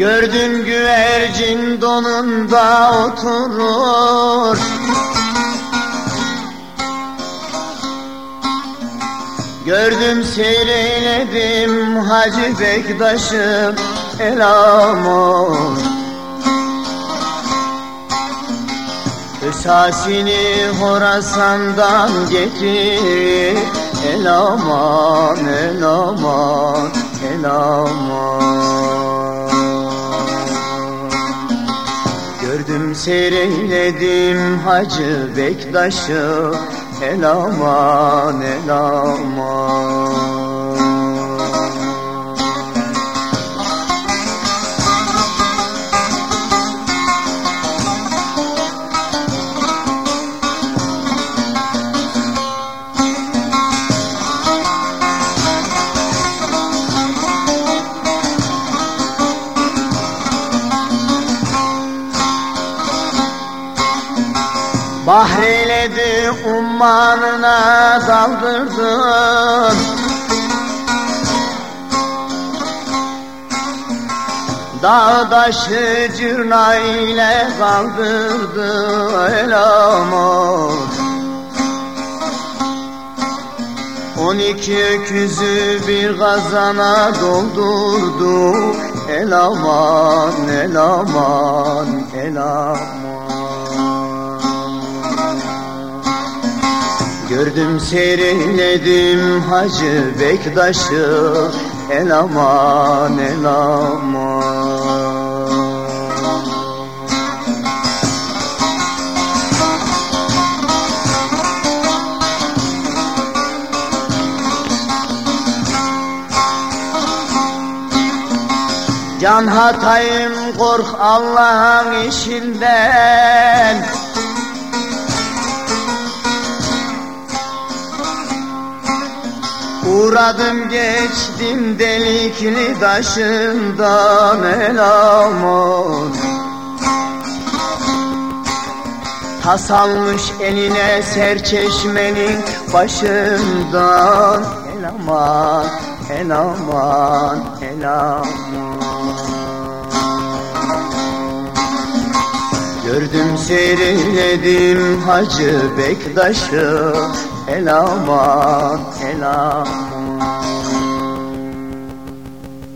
Gördüm güvercin donunda oturur. Gördüm seyreyledim Hacı Bektaş'ım elamur Esasini Horasan'dan getir. El aman, el aman, el aman seyreyledim Hacı Bektaş'ı. El aman, Bahreyledi ummanına daldırdım Dağdaşı cırna ile kaldırdı el aman On iki öküzü bir kazana doldurdu. El aman, el aman, el aman Gördüm seyreylledim Hacı Bektaş'ı. El aman el aman. Can hatayım kork Allah'ın işinden Uğradım geçtim delikli taşından el aman Tasalmış eline serçeşmenin başından El aman, el aman, el aman. Gördüm seyrededim Hacı Bektaş'ı El aman, el aman